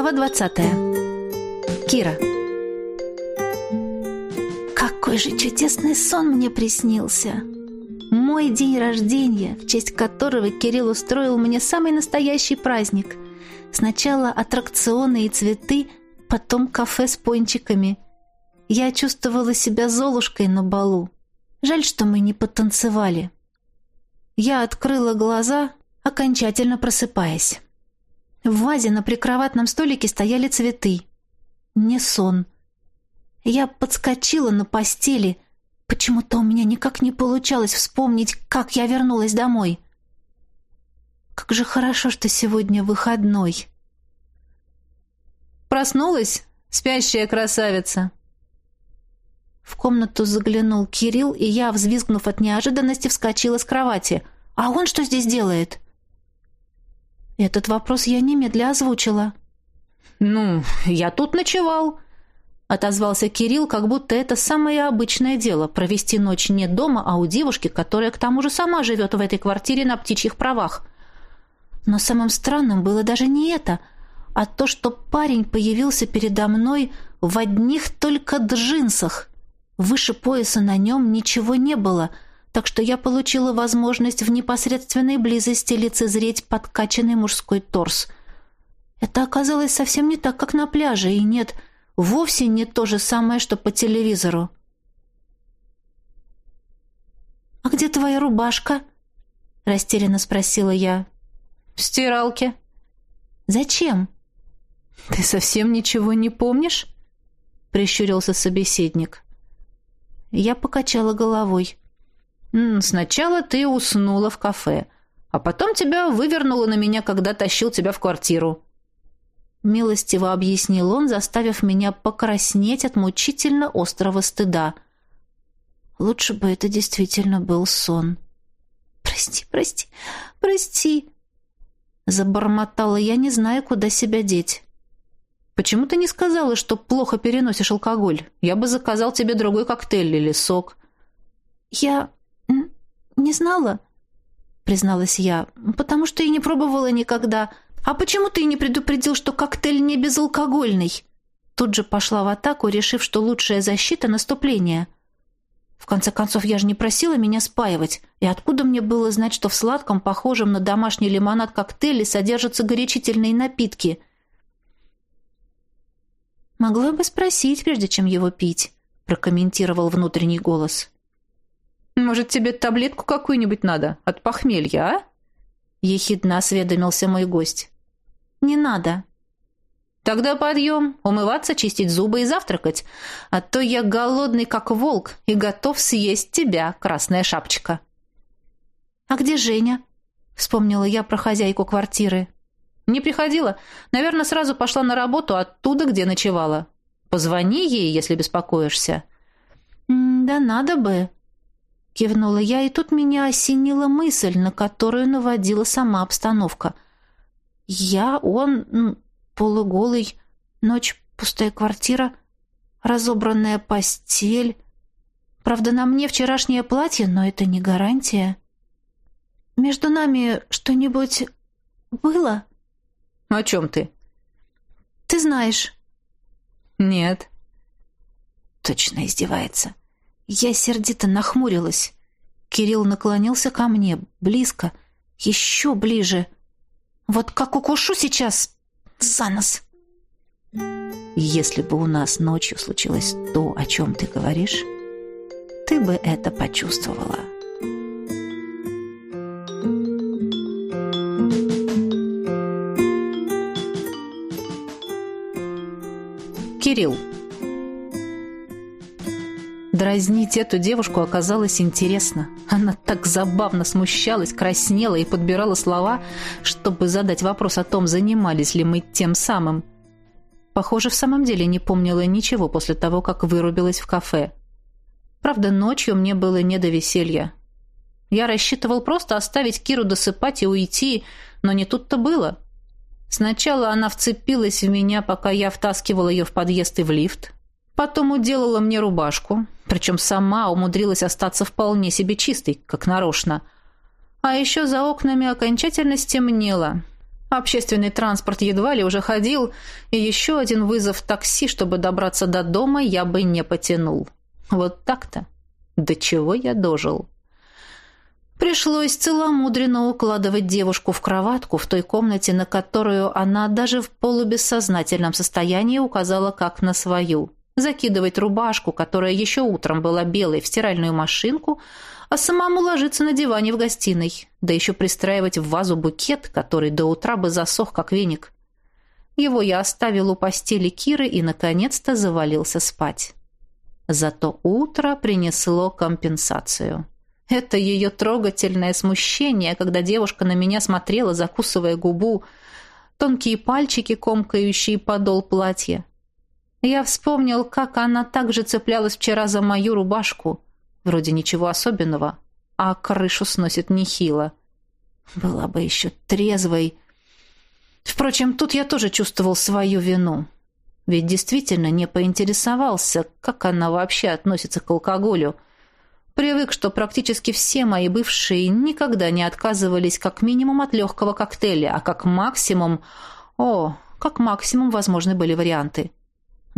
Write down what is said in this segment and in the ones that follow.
Глава 20. Кира. Какой же чудесный сон мне приснился. Мой день рождения, в честь которого Кирилл устроил мне самый настоящий праздник. Сначала аттракционы и цветы, потом кафе с пончиками. Я чувствовала себя Золушкой на балу. Жаль, что мы не потанцевали. Я открыла глаза, окончательно просыпаясь. В вазе на прикроватном столике стояли цветы. Не сон. Я подскочила на постели. Почему-то у меня никак не получалось вспомнить, как я вернулась домой. Как же хорошо, что сегодня выходной. Проснулась, спящая красавица. В комнату заглянул Кирилл, и я, взвизгнув от неожиданности, вскочила с кровати. А он что здесь делает? Этот вопрос я немедля озвучила. «Ну, я тут ночевал», — отозвался Кирилл, как будто это самое обычное дело — провести ночь не дома, а у девушки, которая к тому же сама живет в этой квартире на птичьих правах. Но самым странным было даже не это, а то, что парень появился передо мной в одних только джинсах. Выше пояса на нем ничего не было — так что я получила возможность в непосредственной близости лицезреть подкачанный мужской торс. Это оказалось совсем не так, как на пляже, и нет, вовсе не то же самое, что по телевизору. «А где твоя рубашка?» — растерянно спросила я. «В стиралке». «Зачем?» «Ты совсем ничего не помнишь?» — прищурился собеседник. Я покачала головой. «Сначала ты уснула в кафе, а потом тебя вывернуло на меня, когда тащил тебя в квартиру». Милостиво объяснил он, заставив меня покраснеть от мучительно острого стыда. Лучше бы это действительно был сон. «Прости, прости, прости!» Забормотала я, не зная, куда себя деть. «Почему ты не сказала, что плохо переносишь алкоголь? Я бы заказал тебе другой коктейль или сок». «Я «Не знала», — призналась я, «потому что и не пробовала никогда. А почему ты не предупредил, что коктейль не безалкогольный?» Тут же пошла в атаку, решив, что лучшая защита — наступление. В конце концов, я же не просила меня спаивать. И откуда мне было знать, что в сладком, похожем на домашний лимонад коктейле содержатся горячительные напитки? «Могла бы спросить, прежде чем его пить», — прокомментировал внутренний голос. Может, тебе таблетку какую-нибудь надо от похмелья, а?» Ехидно осведомился мой гость. «Не надо». «Тогда подъем, умываться, чистить зубы и завтракать, а то я голодный, как волк, и готов съесть тебя, красная шапочка». «А где Женя?» — вспомнила я про хозяйку квартиры. «Не приходила. Наверное, сразу пошла на работу оттуда, где ночевала. Позвони ей, если беспокоишься». «Да надо бы», Кивнула я, и тут меня осенила мысль, на которую наводила сама обстановка. Я, он, полуголый, ночь, пустая квартира, разобранная постель. Правда, на мне вчерашнее платье, но это не гарантия. Между нами что-нибудь было? О чем ты? Ты знаешь. Нет. Точно издевается. Я сердито нахмурилась. Кирилл наклонился ко мне, близко, еще ближе. Вот как укушу сейчас за нос. Если бы у нас ночью случилось то, о чем ты говоришь, ты бы это почувствовала. Кирилл Дразнить эту девушку оказалось интересно. Она так забавно смущалась, краснела и подбирала слова, чтобы задать вопрос о том, занимались ли мы тем самым. Похоже, в самом деле не помнила ничего после того, как вырубилась в кафе. Правда, ночью мне было не до веселья. Я рассчитывал просто оставить Киру досыпать и уйти, но не тут-то было. Сначала она вцепилась в меня, пока я втаскивал ее в подъезд и в лифт. Потом уделала мне рубашку, причем сама умудрилась остаться вполне себе чистой, как нарочно. А еще за окнами окончательно стемнело. Общественный транспорт едва ли уже ходил, и еще один вызов такси, чтобы добраться до дома, я бы не потянул. Вот так-то. До чего я дожил? Пришлось целомудренно укладывать девушку в кроватку в той комнате, на которую она даже в полубессознательном состоянии указала как на свою. Закидывать рубашку, которая еще утром была белой, в стиральную машинку – а самому ложиться на диване в гостиной, да еще пристраивать в вазу букет, который до утра бы засох, как веник. Его я оставил у постели Киры и, наконец-то, завалился спать. Зато утро принесло компенсацию. Это ее трогательное смущение, когда девушка на меня смотрела, закусывая губу, тонкие пальчики, комкающие подол платья. Я вспомнил, как она также цеплялась вчера за мою рубашку — Вроде ничего особенного, а крышу сносит нехило. Была бы еще трезвой. Впрочем, тут я тоже чувствовал свою вину. Ведь действительно не поинтересовался, как она вообще относится к алкоголю. Привык, что практически все мои бывшие никогда не отказывались как минимум от легкого коктейля, а как максимум... О, как максимум возможны были варианты.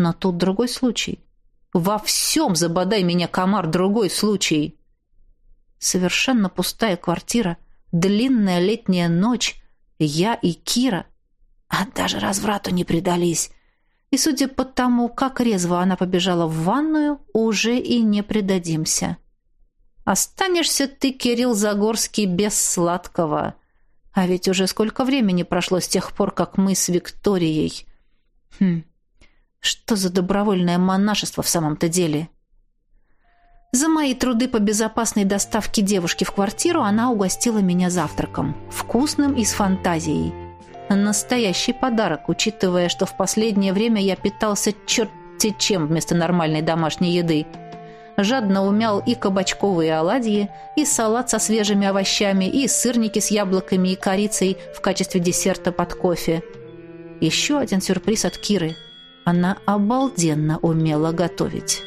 Но тут другой случай. Во всем забодай меня, комар, другой случай. Совершенно пустая квартира, длинная летняя ночь, я и Кира. А даже разврату не предались. И судя по тому, как резво она побежала в ванную, уже и не предадимся. Останешься ты, Кирилл Загорский, без сладкого. А ведь уже сколько времени прошло с тех пор, как мы с Викторией... Хм, что за добровольное монашество в самом-то деле? За мои труды по безопасной доставке девушки в квартиру она угостила меня завтраком. Вкусным и с фантазией. Настоящий подарок, учитывая, что в последнее время я питался черти чем вместо нормальной домашней еды. Жадно умял и кабачковые оладьи, и салат со свежими овощами, и сырники с яблоками и корицей в качестве десерта под кофе. Еще один сюрприз от Киры – она обалденно умела готовить.